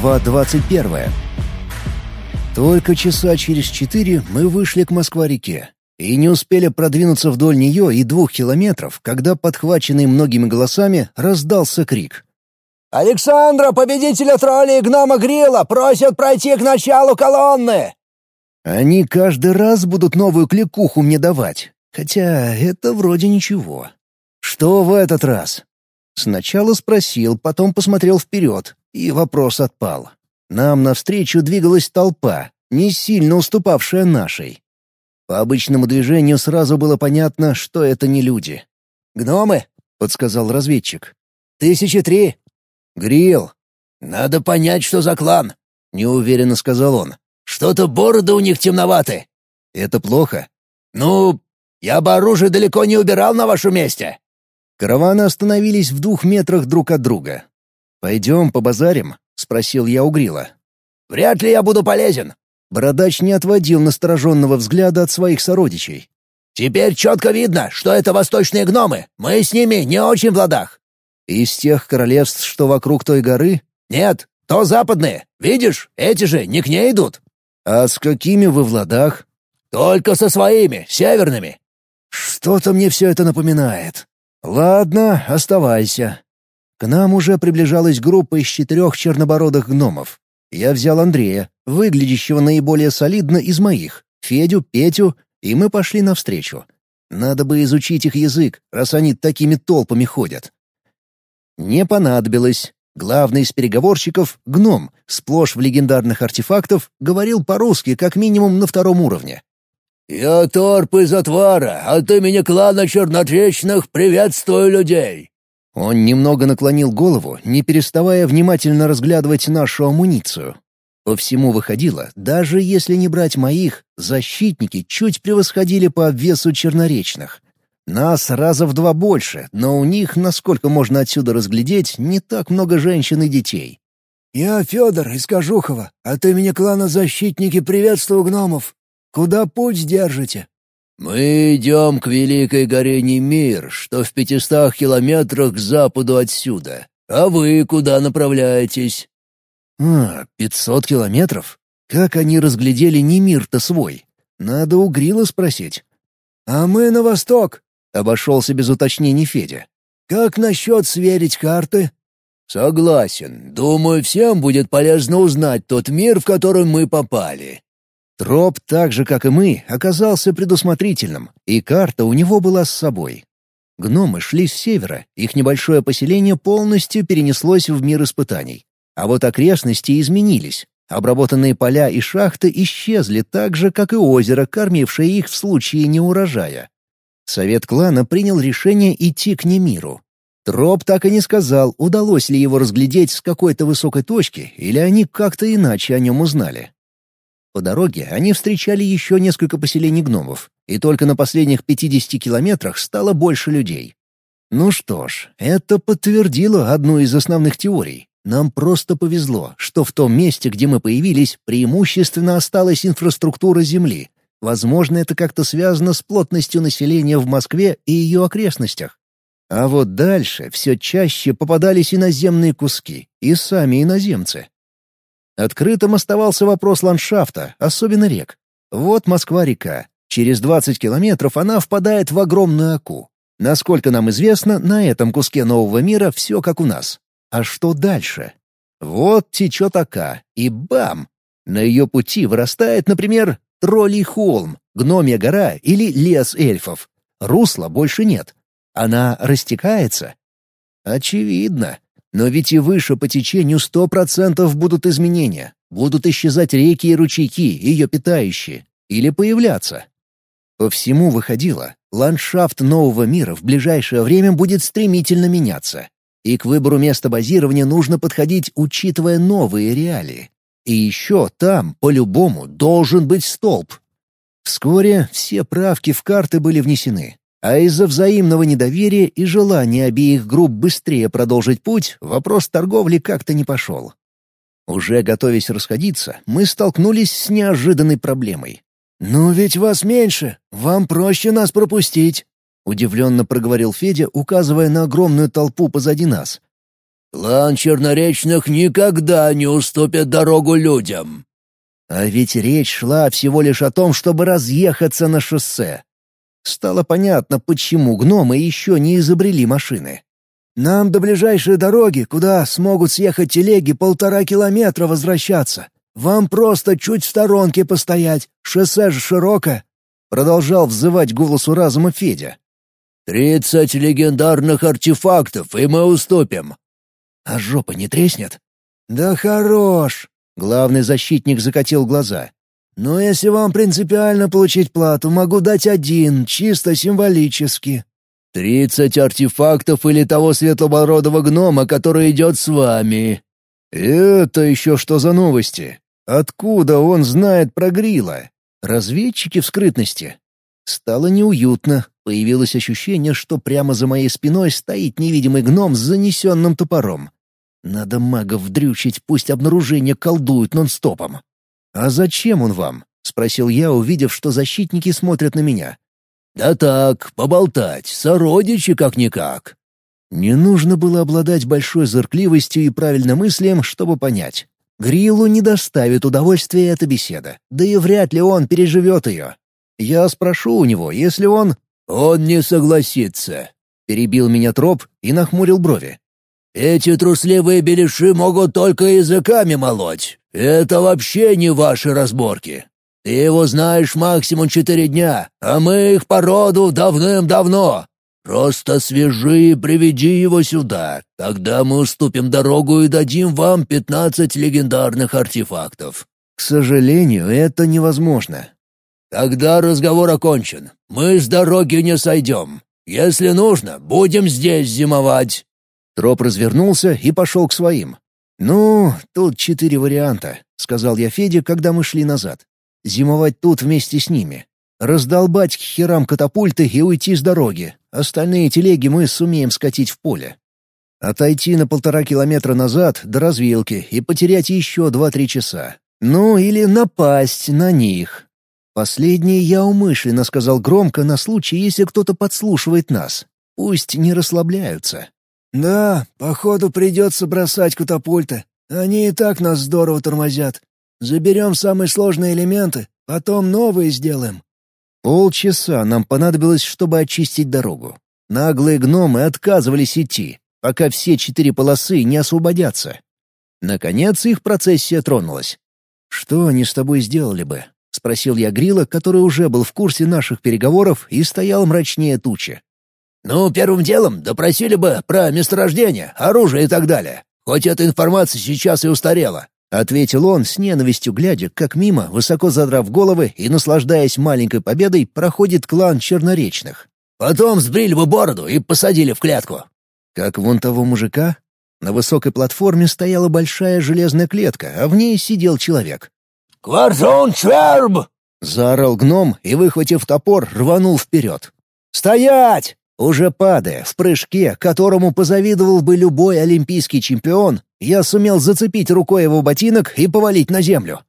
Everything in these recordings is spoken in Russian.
Глава 21. Только часа через четыре мы вышли к Москва-реке и не успели продвинуться вдоль нее и двух километров, когда, подхваченный многими голосами, раздался крик. «Александра, победителя троллей гнома Грила, просят пройти к началу колонны!» Они каждый раз будут новую кликуху мне давать, хотя это вроде ничего. Что в этот раз? Сначала спросил, потом посмотрел вперед, и вопрос отпал. Нам навстречу двигалась толпа, не сильно уступавшая нашей. По обычному движению сразу было понятно, что это не люди. «Гномы?» — подсказал разведчик. «Тысячи три». «Грил». «Надо понять, что за клан», — неуверенно сказал он. «Что-то бороды у них темноваты». «Это плохо?» «Ну, я бы оружие далеко не убирал на вашем месте». Караваны остановились в двух метрах друг от друга. «Пойдем побазарим?» — спросил я у Грила. «Вряд ли я буду полезен». Бородач не отводил настороженного взгляда от своих сородичей. «Теперь четко видно, что это восточные гномы. Мы с ними не очень в ладах». «Из тех королевств, что вокруг той горы?» «Нет, то западные. Видишь, эти же не к ней идут». «А с какими вы в ладах?» «Только со своими, северными». «Что-то мне все это напоминает. «Ладно, оставайся». К нам уже приближалась группа из четырех чернобородых гномов. Я взял Андрея, выглядящего наиболее солидно из моих, Федю, Петю, и мы пошли навстречу. Надо бы изучить их язык, раз они такими толпами ходят. Не понадобилось. Главный из переговорщиков, гном, сплошь в легендарных артефактах, говорил по-русски как минимум на втором уровне. «Я торп из отвара, от имени клана чернотречных приветствую людей!» Он немного наклонил голову, не переставая внимательно разглядывать нашу амуницию. По всему выходило, даже если не брать моих, защитники чуть превосходили по обвесу черноречных. Нас раза в два больше, но у них, насколько можно отсюда разглядеть, не так много женщин и детей. «Я Федор из Кожухова. От имени клана «Защитники» приветствую гномов. Куда путь держите?» «Мы идем к Великой горе Немир, что в пятистах километрах к западу отсюда. А вы куда направляетесь?» «А, пятьсот километров? Как они разглядели Немир-то свой? Надо у Грила спросить». «А мы на восток», — обошелся без уточнений Федя. «Как насчет сверить карты?» «Согласен. Думаю, всем будет полезно узнать тот мир, в который мы попали. Троп, так же как и мы, оказался предусмотрительным, и карта у него была с собой. Гномы шли с севера, их небольшое поселение полностью перенеслось в мир испытаний. А вот окрестности изменились. Обработанные поля и шахты исчезли так же, как и озеро, кормившее их в случае неурожая. Совет клана принял решение идти к Немиру. Троп так и не сказал, удалось ли его разглядеть с какой-то высокой точки, или они как-то иначе о нем узнали. По дороге они встречали еще несколько поселений гномов, и только на последних 50 километрах стало больше людей. Ну что ж, это подтвердило одну из основных теорий. Нам просто повезло, что в том месте, где мы появились, преимущественно осталась инфраструктура Земли. Возможно, это как-то связано с плотностью населения в Москве и ее окрестностях. А вот дальше все чаще попадались иноземные куски, и сами иноземцы. Открытым оставался вопрос ландшафта, особенно рек. Вот Москва-река. Через 20 километров она впадает в огромную Аку. Насколько нам известно, на этом куске нового мира все как у нас. А что дальше? Вот течет Ака, и бам! На ее пути вырастает, например, Троллий холм, Гномья гора или лес эльфов. Русла больше нет. Она растекается? Очевидно. Но ведь и выше по течению сто процентов будут изменения. Будут исчезать реки и ручейки, ее питающие. Или появляться. По всему выходило, ландшафт нового мира в ближайшее время будет стремительно меняться. И к выбору места базирования нужно подходить, учитывая новые реалии. И еще там, по-любому, должен быть столб. Вскоре все правки в карты были внесены. А из-за взаимного недоверия и желания обеих групп быстрее продолжить путь, вопрос торговли как-то не пошел. Уже готовясь расходиться, мы столкнулись с неожиданной проблемой. «Ну ведь вас меньше, вам проще нас пропустить», — удивленно проговорил Федя, указывая на огромную толпу позади нас. Клан Черноречных никогда не уступит дорогу людям». А ведь речь шла всего лишь о том, чтобы разъехаться на шоссе. Стало понятно, почему гномы еще не изобрели машины. «Нам до ближайшей дороги, куда смогут съехать телеги, полтора километра возвращаться. Вам просто чуть в сторонке постоять, шоссе же широкое», — продолжал взывать голосу разума Федя. «Тридцать легендарных артефактов, и мы уступим». «А жопа не треснет?» «Да хорош!» — главный защитник закатил глаза. «Но если вам принципиально получить плату, могу дать один, чисто символически». «Тридцать артефактов или того светлобородого гнома, который идет с вами». «Это еще что за новости? Откуда он знает про Грила? Разведчики в скрытности?» Стало неуютно, Появилось ощущение, что прямо за моей спиной стоит невидимый гном с занесенным топором. Надо магов дрючить, пусть обнаружение колдуют нон-стопом. «А зачем он вам?» — спросил я, увидев, что защитники смотрят на меня. «Да так, поболтать, сородичи как-никак». Не нужно было обладать большой зыркливостью и правильным мыслям, чтобы понять. Грилу не доставит удовольствия эта беседа, да и вряд ли он переживет ее. Я спрошу у него, если он «Он не согласится», — перебил меня троп и нахмурил брови. «Эти трусливые беляши могут только языками молоть. Это вообще не ваши разборки. Ты его знаешь максимум четыре дня, а мы их по роду давным-давно. Просто свяжи и приведи его сюда. Тогда мы уступим дорогу и дадим вам пятнадцать легендарных артефактов». «К сожалению, это невозможно. «Тогда разговор окончен. Мы с дороги не сойдем. Если нужно, будем здесь зимовать». Троп развернулся и пошел к своим. «Ну, тут четыре варианта», — сказал я Феде, когда мы шли назад. «Зимовать тут вместе с ними. Раздолбать к херам катапульты и уйти с дороги. Остальные телеги мы сумеем скатить в поле. Отойти на полтора километра назад до развилки и потерять еще два-три часа. Ну, или напасть на них, Последнее я умышленно сказал громко на случай, если кто-то подслушивает нас. Пусть не расслабляются. «Да, походу придется бросать катапульты. Они и так нас здорово тормозят. Заберем самые сложные элементы, потом новые сделаем». Полчаса нам понадобилось, чтобы очистить дорогу. Наглые гномы отказывались идти, пока все четыре полосы не освободятся. Наконец их процессия тронулась. «Что они с тобой сделали бы?» — спросил я Грила, который уже был в курсе наших переговоров и стоял мрачнее тучи. «Ну, первым делом допросили бы про месторождение, оружие и так далее. Хоть эта информация сейчас и устарела», — ответил он с ненавистью, глядя, как мимо, высоко задрав головы и наслаждаясь маленькой победой, проходит клан Черноречных. «Потом сбрили бы бороду и посадили в клетку». «Как вон того мужика?» На высокой платформе стояла большая железная клетка, а в ней сидел человек. «Кварзон Шверб!» — заорал гном и, выхватив топор, рванул вперед. «Стоять!» Уже падая, в прыжке, которому позавидовал бы любой олимпийский чемпион, я сумел зацепить рукой его ботинок и повалить на землю.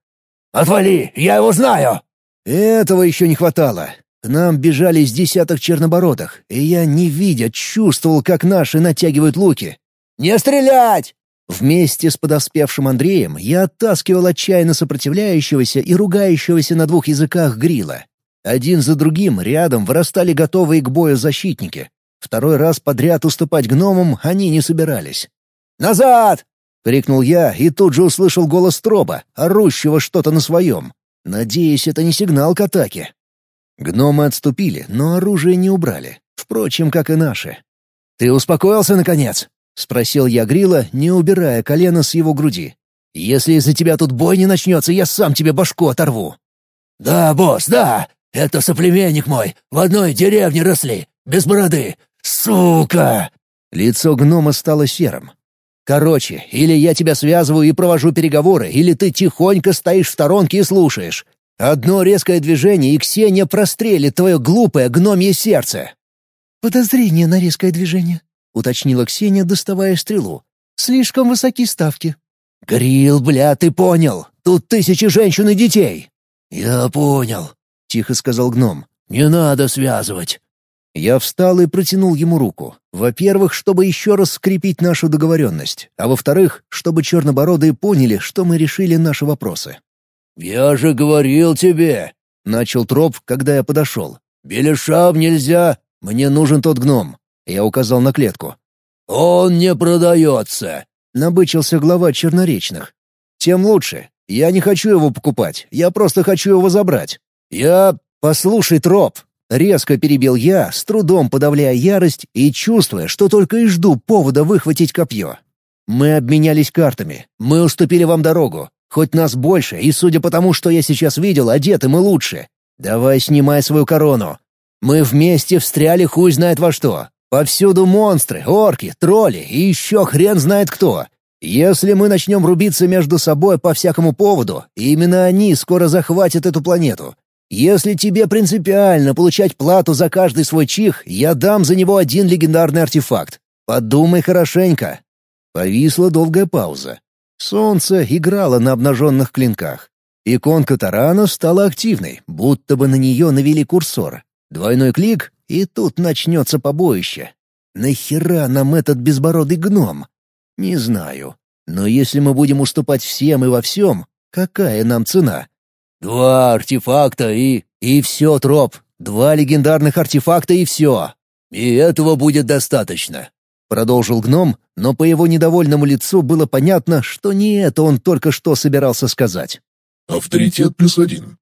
«Отвали! Я его знаю!» Этого еще не хватало. К нам бежали с десяток чернобородых, и я, не видя, чувствовал, как наши натягивают луки. «Не стрелять!» Вместе с подоспевшим Андреем я оттаскивал отчаянно сопротивляющегося и ругающегося на двух языках грила. Один за другим рядом вырастали готовые к бою защитники. Второй раз подряд уступать гномам они не собирались. «Назад!» — крикнул я и тут же услышал голос Троба, орущего что-то на своем. Надеюсь, это не сигнал к атаке. Гномы отступили, но оружие не убрали. Впрочем, как и наши. «Ты успокоился, наконец?» — спросил я Грила, не убирая колено с его груди. «Если из-за тебя тут бой не начнется, я сам тебе башку оторву». «Да, босс, да! Это соплеменник мой, в одной деревне росли, без бороды. Сука!» Лицо гнома стало серым. «Короче, или я тебя связываю и провожу переговоры, или ты тихонько стоишь в сторонке и слушаешь. Одно резкое движение, и Ксения прострелит твое глупое гномье сердце». «Подозрение на резкое движение», — уточнила Ксения, доставая стрелу. «Слишком высоки ставки». «Грил, бля, ты понял! Тут тысячи женщин и детей!» «Я понял», — тихо сказал гном. «Не надо связывать». Я встал и протянул ему руку. Во-первых, чтобы еще раз скрепить нашу договоренность, а во-вторых, чтобы чернобородые поняли, что мы решили наши вопросы. «Я же говорил тебе!» — начал троп, когда я подошел. «Беляшам нельзя! Мне нужен тот гном!» — я указал на клетку. «Он не продается!» — набычился глава черноречных. «Тем лучше. Я не хочу его покупать, я просто хочу его забрать. Я... Послушай, троп!» Резко перебил я, с трудом подавляя ярость и чувствуя, что только и жду повода выхватить копье. «Мы обменялись картами. Мы уступили вам дорогу. Хоть нас больше, и судя по тому, что я сейчас видел, одеты мы лучше. Давай снимай свою корону. Мы вместе встряли хуй знает во что. Повсюду монстры, орки, тролли и еще хрен знает кто. Если мы начнем рубиться между собой по всякому поводу, именно они скоро захватят эту планету. Если тебе принципиально получать плату за каждый свой чих, я дам за него один легендарный артефакт. Подумай хорошенько». Повисла долгая пауза. Солнце играло на обнаженных клинках. Иконка Тарана стала активной, будто бы на нее навели курсор. Двойной клик, и тут начнется побоище. Нахера нам этот безбородый гном? Не знаю. Но если мы будем уступать всем и во всем, какая нам цена? Два артефакта и... И все, троп. Два легендарных артефакта и все. И этого будет достаточно. Продолжил гном, но по его недовольному лицу было понятно, что не это он только что собирался сказать. «Авторитет плюс один».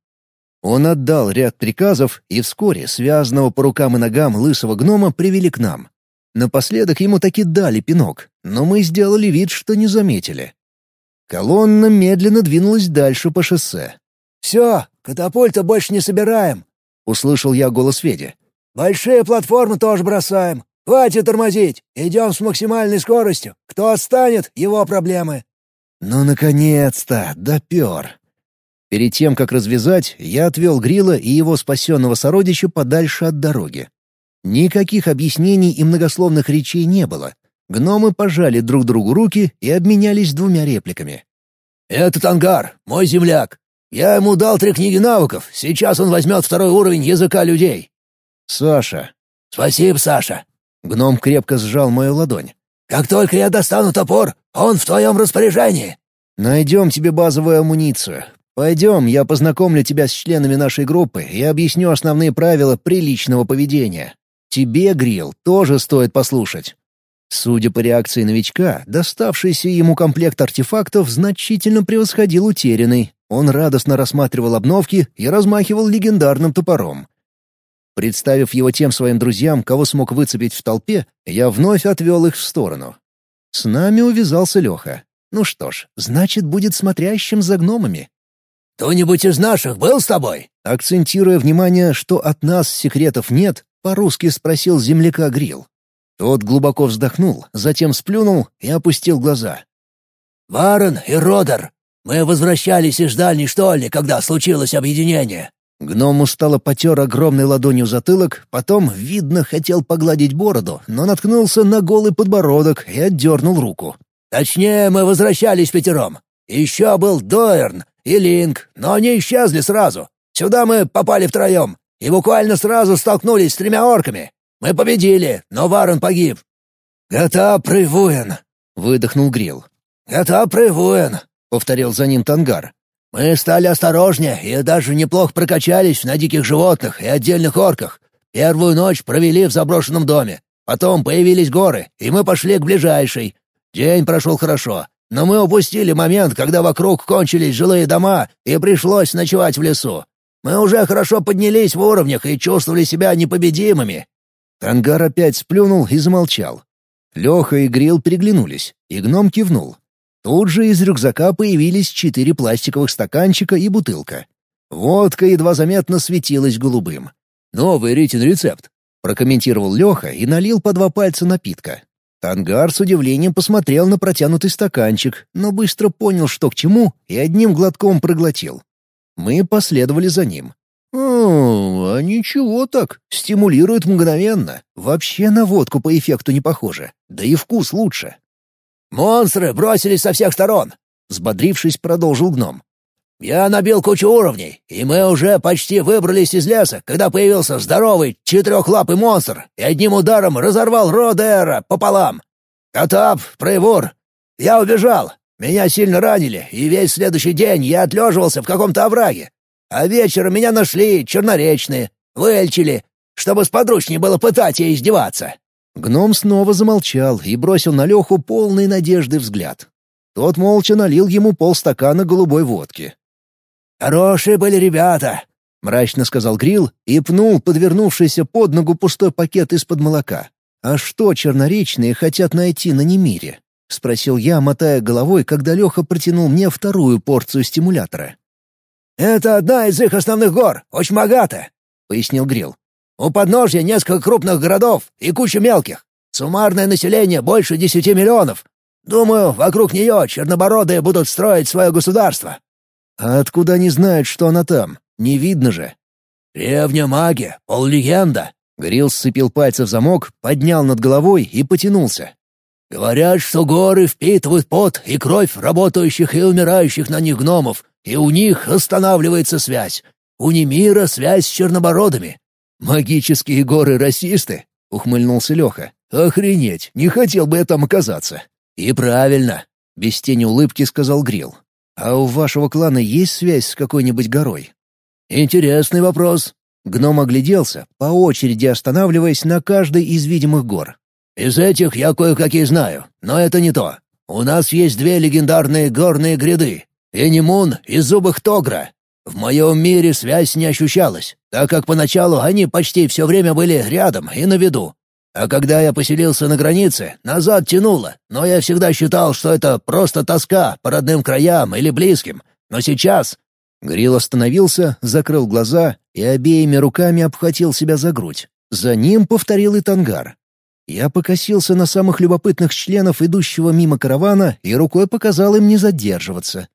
Он отдал ряд приказов, и вскоре связанного по рукам и ногам лысого гнома привели к нам. Напоследок ему таки дали пинок, но мы сделали вид, что не заметили. Колонна медленно двинулась дальше по шоссе. «Все, катапульта больше не собираем», — услышал я голос Феди. «Большие платформы тоже бросаем. Хватит тормозить, идем с максимальной скоростью. Кто отстанет, его проблемы». «Ну, наконец-то, допер». Перед тем, как развязать, я отвел Грила и его спасенного сородича подальше от дороги. Никаких объяснений и многословных речей не было. Гномы пожали друг другу руки и обменялись двумя репликами. «Этот ангар, мой земляк. Я ему дал три книги навыков, сейчас он возьмет второй уровень языка людей». «Саша». «Спасибо, Саша». Гном крепко сжал мою ладонь. «Как только я достану топор, он в твоем распоряжении». «Найдем тебе базовую амуницию. Пойдем, я познакомлю тебя с членами нашей группы и объясню основные правила приличного поведения. Тебе, Грил, тоже стоит послушать». Судя по реакции новичка, доставшийся ему комплект артефактов значительно превосходил утерянный, он радостно рассматривал обновки и размахивал легендарным топором. Представив его тем своим друзьям, кого смог выцепить в толпе, я вновь отвел их в сторону. С нами увязался Леха. Ну что ж, значит, будет смотрящим за гномами. «Кто-нибудь из наших был с тобой?» Акцентируя внимание, что от нас секретов нет, по-русски спросил земляка Грил. Тот глубоко вздохнул, затем сплюнул и опустил глаза. «Варен и Родер. Мы возвращались из дальней штольни, когда случилось объединение». Гном устало потер огромной ладонью затылок, потом, видно, хотел погладить бороду, но наткнулся на голый подбородок и отдернул руку. «Точнее, мы возвращались пятером. Еще был Дойерн и Линк, но они исчезли сразу. Сюда мы попали втроем и буквально сразу столкнулись с тремя орками. Мы победили, но Варон погиб». «Гата Привуэн», — выдохнул Грил. «Гата Привуэн», — повторил за ним Тангар. «Мы стали осторожнее и даже неплохо прокачались на диких животных и отдельных орках. Первую ночь провели в заброшенном доме. Потом появились горы, и мы пошли к ближайшей. День прошел хорошо, но мы упустили момент, когда вокруг кончились жилые дома, и пришлось ночевать в лесу. Мы уже хорошо поднялись в уровнях и чувствовали себя непобедимыми». Тангар опять сплюнул и замолчал. Леха и Грил переглянулись, и гном кивнул. Тут же из рюкзака появились четыре пластиковых стаканчика и бутылка. Водка едва заметно светилась голубым. «Новый Ритин рецепт», — прокомментировал Леха и налил по два пальца напитка. Тангар с удивлением посмотрел на протянутый стаканчик, но быстро понял, что к чему, и одним глотком проглотил. Мы последовали за ним. «О, а ничего так, стимулирует мгновенно. Вообще на водку по эффекту не похоже, да и вкус лучше». «Монстры бросились со всех сторон!» — взбодрившись, продолжил гном. Я набил кучу уровней, и мы уже почти выбрались из леса, когда появился здоровый четырехлапый монстр и одним ударом разорвал Родера пополам. Катап, Проевур. Я убежал. Меня сильно ранили, и весь следующий день я отлеживался в каком-то овраге. А вечером меня нашли черноречные, вылечили, чтобы сподручнее было пытать и издеваться». Гном снова замолчал и бросил на Леху полный надежды взгляд. Тот молча налил ему полстакана голубой водки. «Хорошие были ребята», — мрачно сказал Грил и пнул подвернувшийся под ногу пустой пакет из-под молока. «А что черноречные хотят найти на Немире?» — спросил я, мотая головой, когда Леха протянул мне вторую порцию стимулятора. «Это одна из их основных гор, очень богата», — пояснил Грил. «У подножья несколько крупных городов и куча мелких. Суммарное население больше десяти миллионов. Думаю, вокруг нее чернобородые будут строить свое государство». «А откуда они знают, что она там? Не видно же». «Древняя магия, полулегенда». Грил сцепил пальцы в замок, поднял над головой и потянулся. «Говорят, что горы впитывают пот и кровь работающих и умирающих на них гномов, и у них останавливается связь. У Немира связь с чернобородами». «Магические горы расисты?» — ухмыльнулся Леха. «Охренеть, не хотел бы я там оказаться». «И правильно», — без тени улыбки сказал Грил. «А у вашего клана есть связь с какой-нибудь горой?» «Интересный вопрос». Гном огляделся, по очереди останавливаясь на каждой из видимых гор. «Из этих я кое-какие знаю, но это не то. У нас есть две легендарные горные гряды — Энимун и Зубых Тогра. В моем мире связь не ощущалась, так как поначалу они почти все время были рядом и на виду. А когда я поселился на границе, назад тянуло, но я всегда считал, что это просто тоска по родным краям или близким. Но сейчас...» Грил остановился, закрыл глаза и обеими руками обхватил себя за грудь. За ним повторил и тангар. Я покосился на самых любопытных членов идущего мимо каравана и рукой показал им не задерживаться.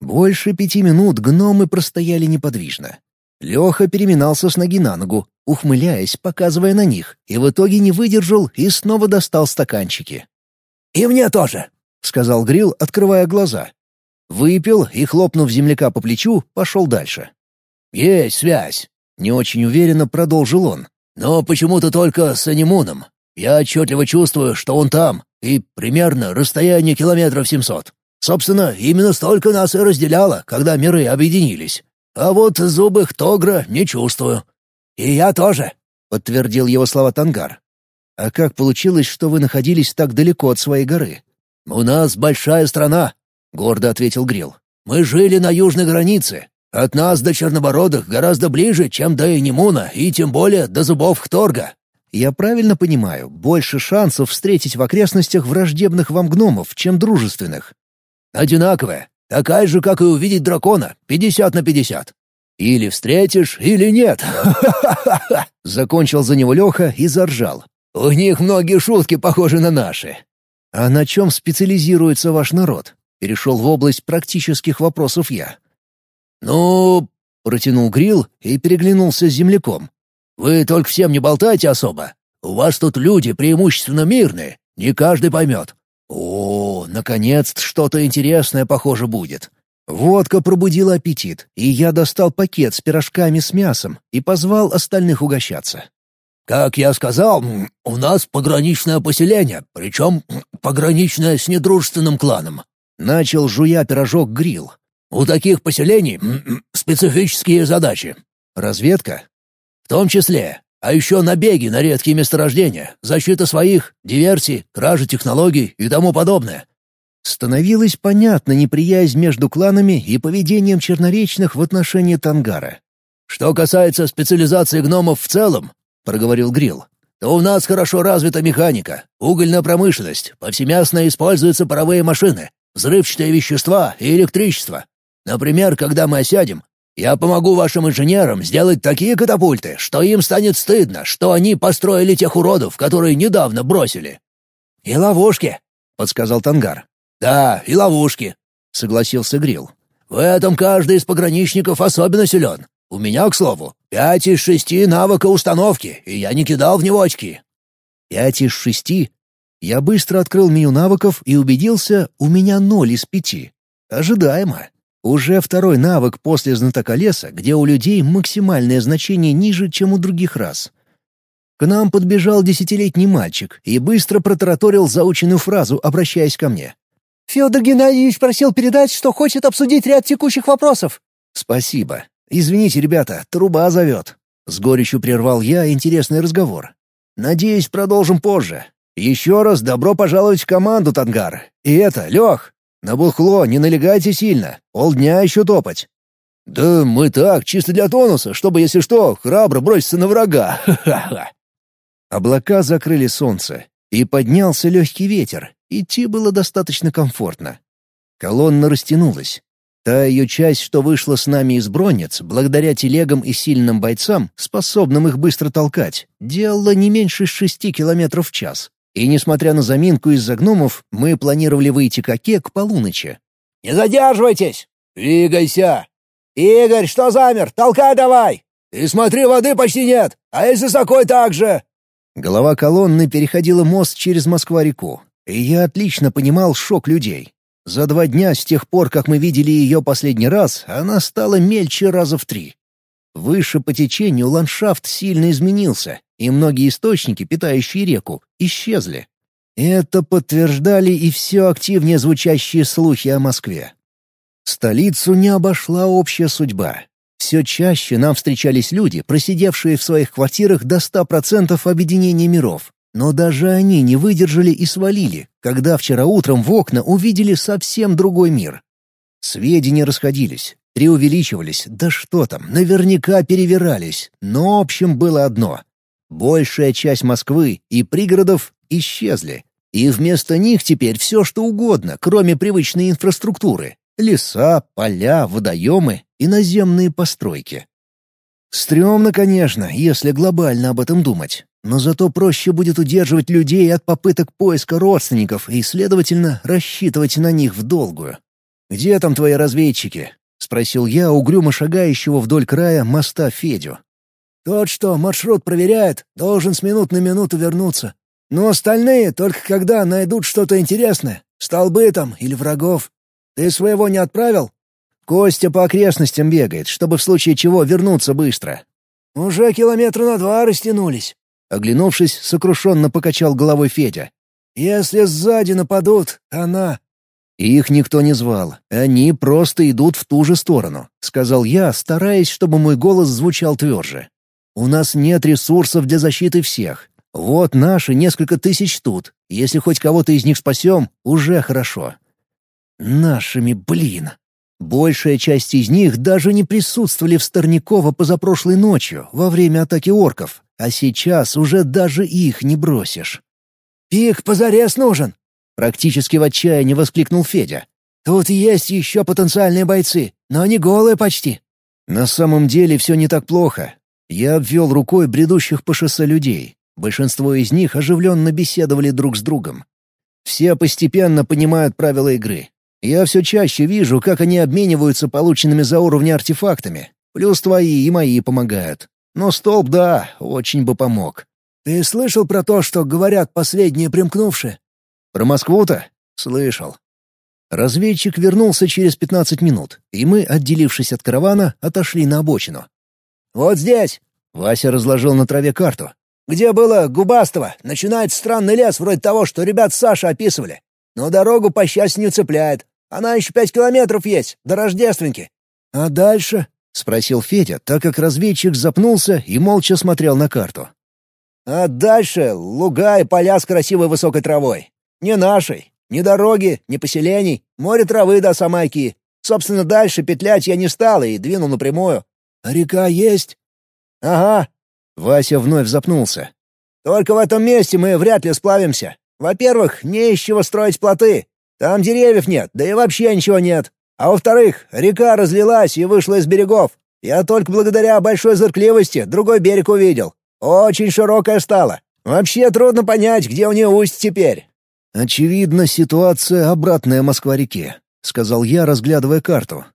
Больше пяти минут гномы простояли неподвижно. Леха переминался с ноги на ногу, ухмыляясь, показывая на них, и в итоге не выдержал и снова достал стаканчики. «И мне тоже», — сказал Грил, открывая глаза. Выпил и, хлопнув земляка по плечу, пошел дальше. «Есть связь», — не очень уверенно продолжил он. «Но почему-то только с анимуном. Я отчетливо чувствую, что он там, и примерно расстояние километров семьсот. Собственно, именно столько нас и разделяло, когда миры объединились. А вот зубых Тогра не чувствую. «И я тоже», — подтвердил его слова Тангар. «А как получилось, что вы находились так далеко от своей горы?» «У нас большая страна», — гордо ответил Грил. «Мы жили на южной границе. От нас до Чернобородых гораздо ближе, чем до Энимуна и тем более до зубов Хторга». «Я правильно понимаю, больше шансов встретить в окрестностях враждебных вам гномов, чем дружественных?» «Одинаковая. Такая же, как и увидеть дракона, пятьдесят на пятьдесят. Или встретишь, или нет. Закончил за него Леха и заржал. У них многие шутки похожи на наши. А на чем специализируется ваш народ? Перешел в область практических вопросов я. Ну, протянул Грил и переглянулся с земляком. Вы только всем не болтайте особо. У вас тут люди преимущественно мирные, не каждый поймет. О, наконец-то что-то интересное, похоже, будет. Водка пробудила аппетит, и я достал пакет с пирожками с мясом и позвал остальных угощаться. «Как я сказал, у нас пограничное поселение, причем пограничное с недружественным кланом», — начал жуя пирожок Грил. «У таких поселений специфические задачи. Разведка?» «В том числе. А еще набеги на редкие месторождения, защита своих, диверсии, кражи технологий и тому подобное. Становилась понятна неприязнь между кланами и поведением черноречных в отношении Тангара. «Что касается специализации гномов в целом», — проговорил Грил, «то у нас хорошо развита механика, угольная промышленность, повсеместно используются паровые машины, взрывчатые вещества и электричество. Например, когда мы осядем, я помогу вашим инженерам сделать такие катапульты, что им станет стыдно, что они построили тех уродов, которые недавно бросили». «И ловушки», — подсказал Тангар. «Да, и ловушки», — согласился Грил. «В этом каждый из пограничников особенно силен. У меня, к слову, пять из шести навыка установки, и я не кидал в него очки». «Пять из шести?» Я быстро открыл меню навыков и убедился, у меня ноль из пяти. Ожидаемо. Уже второй навык после знатока леса, где у людей максимальное значение ниже, чем у других рас. К нам подбежал десятилетний мальчик и быстро протараторил заученную фразу, обращаясь ко мне. «Федор Геннадьевич просил передать, что хочет обсудить ряд текущих вопросов». «Спасибо. Извините, ребята, труба зовет». С горечью прервал я интересный разговор. «Надеюсь, продолжим позже. Еще раз добро пожаловать в команду, Тангар. И это, Лех, на бухло не налегайте сильно, полдня еще топать». «Да мы так, чисто для тонуса, чтобы, если что, храбро броситься на врага. Ха-ха-ха». Облака закрыли солнце, и поднялся легкий ветер. Идти было достаточно комфортно. Колонна растянулась. Та ее часть, что вышла с нами из бронниц, благодаря телегам и сильным бойцам, способным их быстро толкать, делала не меньше шести километров в час. И несмотря на заминку из-за гномов, мы планировали выйти к Оке к полуночи. «Не задерживайтесь! Двигайся! Игорь, что замер? Толкай давай! И смотри, воды почти нет, а если с окой так же!» Голова колонны переходила мост через Москва-реку, и я отлично понимал шок людей. За два дня с тех пор, как мы видели ее последний раз, она стала мельче раза в три. Выше по течению ландшафт сильно изменился, и многие источники, питающие реку, исчезли. Это подтверждали и все активнее звучащие слухи о Москве. Столицу не обошла общая судьба. Все чаще нам встречались люди, просидевшие в своих квартирах до 100% объединения миров. Но даже они не выдержали и свалили, когда вчера утром в окна увидели совсем другой мир. Сведения расходились, преувеличивались, да что там, наверняка перевирались, но общим было одно. Большая часть Москвы и пригородов исчезли, и вместо них теперь все что угодно, кроме привычной инфраструктуры — леса, поля, водоемы и наземные постройки. Стремно, конечно, если глобально об этом думать, но зато проще будет удерживать людей от попыток поиска родственников и, следовательно, рассчитывать на них в долгую. «Где там твои разведчики?» — спросил я угрюмо шагающего вдоль края моста Федю. «Тот, что маршрут проверяет, должен с минут на минуту вернуться. Но остальные только когда найдут что-то интересное, столбы там или врагов. Ты своего не отправил?» Костя по окрестностям бегает, чтобы в случае чего вернуться быстро. «Уже километра на два растянулись». Оглянувшись, сокрушенно покачал головой Федя. «Если сзади нападут, она...» «Их никто не звал. Они просто идут в ту же сторону», — сказал я, стараясь, чтобы мой голос звучал тверже. «У нас нет ресурсов для защиты всех. Вот наши несколько тысяч тут. Если хоть кого-то из них спасем, уже хорошо». «Нашими, блин!» Большая часть из них даже не присутствовали в Старниково позапрошлой ночью, во время атаки орков, а сейчас уже даже их не бросишь. «Пик позарез нужен!» — практически в отчаянии воскликнул Федя. «Тут есть еще потенциальные бойцы, но они голые почти». На самом деле все не так плохо. Я обвел рукой бредущих по шоссе людей. Большинство из них оживленно беседовали друг с другом. Все постепенно понимают правила игры. Я все чаще вижу, как они обмениваются полученными за уровни артефактами. Плюс твои и мои помогают. Но столб, да, очень бы помог. Ты слышал про то, что говорят последние примкнувшие? Про Москву-то? Слышал. Разведчик вернулся через пятнадцать минут, и мы, отделившись от каравана, отошли на обочину. «Вот здесь!» — Вася разложил на траве карту. «Где было Губастого, начинается странный лес вроде того, что ребят Саша описывали. Но дорогу, по счастью, не цепляет. Она еще пять километров есть, до Рождественки. А дальше? — спросил Федя, так как разведчик запнулся и молча смотрел на карту. «А дальше луга и поля с красивой высокой травой. Не нашей. Ни дороги, ни поселений. Море травы до Самайки. Собственно, дальше петлять я не стал и двинул напрямую. А река есть?» «Ага». Вася вновь запнулся. «Только в этом месте мы вряд ли сплавимся. Во-первых, не из чего строить плоты. Там деревьев нет, да и вообще ничего нет. А во-вторых, река разлилась и вышла из берегов. Я только благодаря большой зыркливости другой берег увидел. Очень широкая стала. Вообще трудно понять, где у нее усть теперь». «Очевидно, ситуация обратная Москва-реке», — сказал я, разглядывая карту.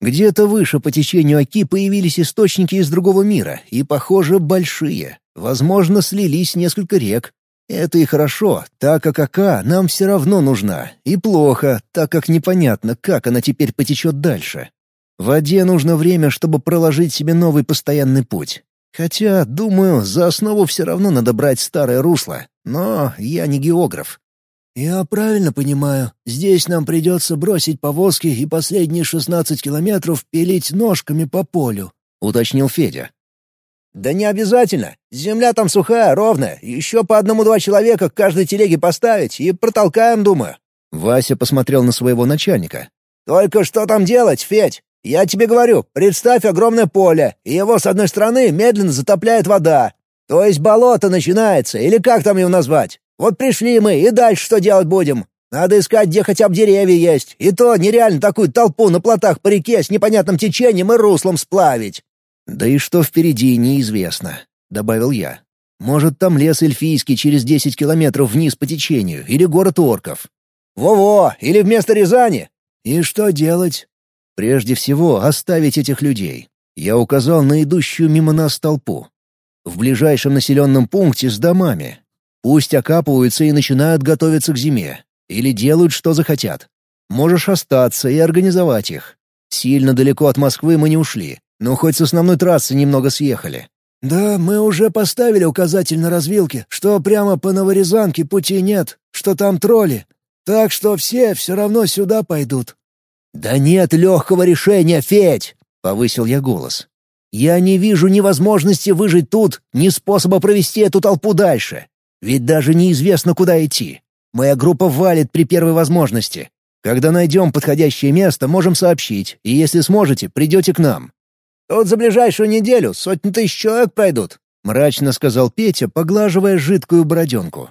Где-то выше по течению Оки появились источники из другого мира, и, похоже, большие. Возможно, слились несколько рек. Это и хорошо, так как АК нам все равно нужна, и плохо, так как непонятно, как она теперь потечет дальше. В воде нужно время, чтобы проложить себе новый постоянный путь. Хотя, думаю, за основу все равно надо брать старое русло, но я не географ. «Я правильно понимаю, здесь нам придется бросить повозки и последние шестнадцать километров пилить ножками по полю», — уточнил Федя. «Да не обязательно. Земля там сухая, ровная. Еще по одному-два человека к каждой телеге поставить и протолкаем, думаю». Вася посмотрел на своего начальника. «Только что там делать, Федь? Я тебе говорю, представь огромное поле, и его с одной стороны медленно затопляет вода. То есть болото начинается, или как там его назвать? Вот пришли мы, и дальше что делать будем? Надо искать, где хотя бы деревья есть. И то нереально такую толпу на плотах по реке с непонятным течением и руслом сплавить. «Да и что впереди, неизвестно», — добавил я. «Может, там лес эльфийский через десять километров вниз по течению, или город орков». «Во-во! Или вместо Рязани!» «И что делать?» «Прежде всего, оставить этих людей». Я указал на идущую мимо нас толпу. В ближайшем населенном пункте с домами. Пусть окапываются и начинают готовиться к зиме. Или делают, что захотят. Можешь остаться и организовать их. Сильно далеко от Москвы мы не ушли. Ну, хоть с основной трассы немного съехали. «Да, мы уже поставили указатель на развилке, что прямо по Новорязанке пути нет, что там тролли. Так что все все равно сюда пойдут». «Да нет легкого решения, Федь!» — повысил я голос. «Я не вижу ни возможности выжить тут, ни способа провести эту толпу дальше. Ведь даже неизвестно, куда идти. Моя группа валит при первой возможности. Когда найдем подходящее место, можем сообщить, и если сможете, придете к нам. Тут за ближайшую неделю сотни тысяч человек пройдут», — мрачно сказал Петя, поглаживая жидкую бороденку.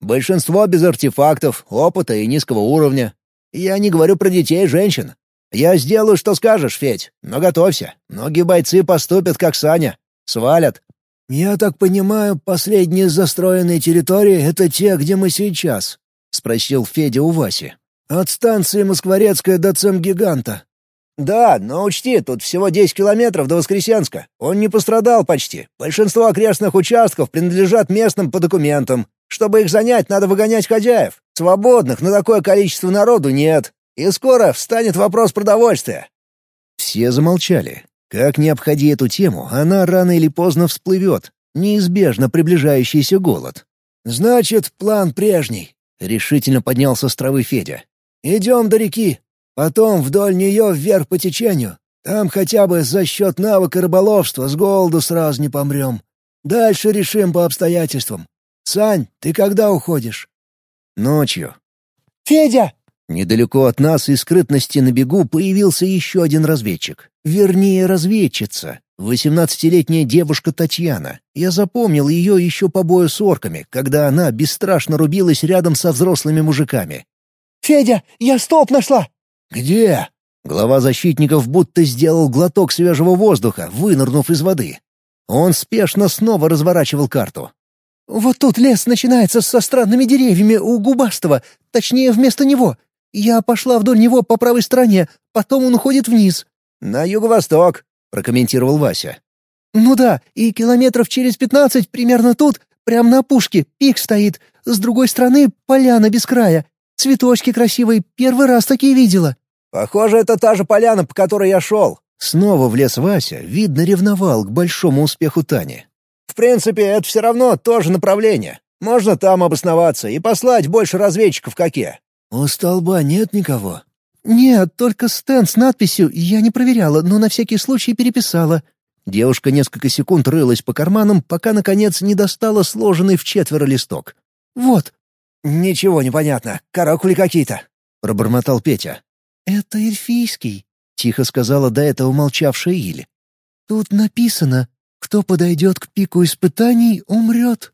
«Большинство без артефактов, опыта и низкого уровня. Я не говорю про детей и женщин. Я сделаю, что скажешь, Федь, но готовься. Многие бойцы поступят, как Саня. Свалят». «Я так понимаю, последние застроенные территории — это те, где мы сейчас?» — спросил Федя у Васи. «От станции Москворецкая до Цем-Гиганта. «Да, но учти, тут всего 10 километров до Воскресенска. Он не пострадал почти. Большинство окрестных участков принадлежат местным по документам. Чтобы их занять, надо выгонять хозяев. Свободных на такое количество народу нет. И скоро встанет вопрос продовольствия». Все замолчали. Как не обходи эту тему, она рано или поздно всплывет. Неизбежно приближающийся голод. «Значит, план прежний», — решительно поднялся с травы Федя. «Идем до реки. Потом вдоль нее вверх по течению. Там хотя бы за счет навыка рыболовства с голоду сразу не помрем. Дальше решим по обстоятельствам. Сань, ты когда уходишь?» «Ночью». «Федя!» Недалеко от нас и скрытности на бегу появился еще один разведчик. Вернее, разведчица. Восемнадцатилетняя девушка Татьяна. Я запомнил ее еще по бою с орками, когда она бесстрашно рубилась рядом со взрослыми мужиками. «Федя, я столб нашла!» «Где?» Глава защитников будто сделал глоток свежего воздуха, вынырнув из воды. Он спешно снова разворачивал карту. «Вот тут лес начинается со странными деревьями у Губастого, точнее, вместо него. Я пошла вдоль него по правой стороне, потом он уходит вниз». «На юго-восток», — прокомментировал Вася. «Ну да, и километров через пятнадцать, примерно тут, прямо на опушке, пик стоит. С другой стороны — поляна без края. Цветочки красивые, первый раз такие видела». «Похоже, это та же поляна, по которой я шел». Снова влез Вася, видно, ревновал к большому успеху Тани. «В принципе, это все равно тоже направление. Можно там обосноваться и послать больше разведчиков к Оке». «У столба нет никого?» «Нет, только стенд с надписью я не проверяла, но на всякий случай переписала». Девушка несколько секунд рылась по карманам, пока, наконец, не достала сложенный в четверо листок. «Вот, «Ничего не понятно. Каракули какие-то», — пробормотал Петя. «Это эльфийский», — тихо сказала до этого молчавшая Иль. «Тут написано, кто подойдет к пику испытаний, умрет».